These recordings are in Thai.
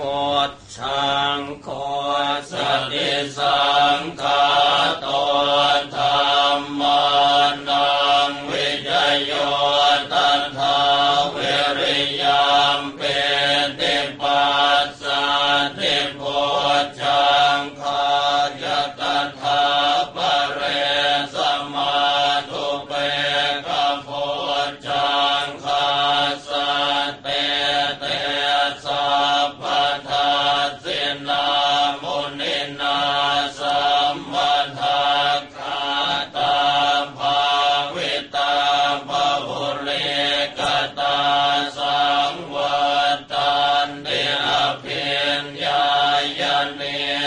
พุทธังโคสติสังฆา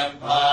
ब्रह्मा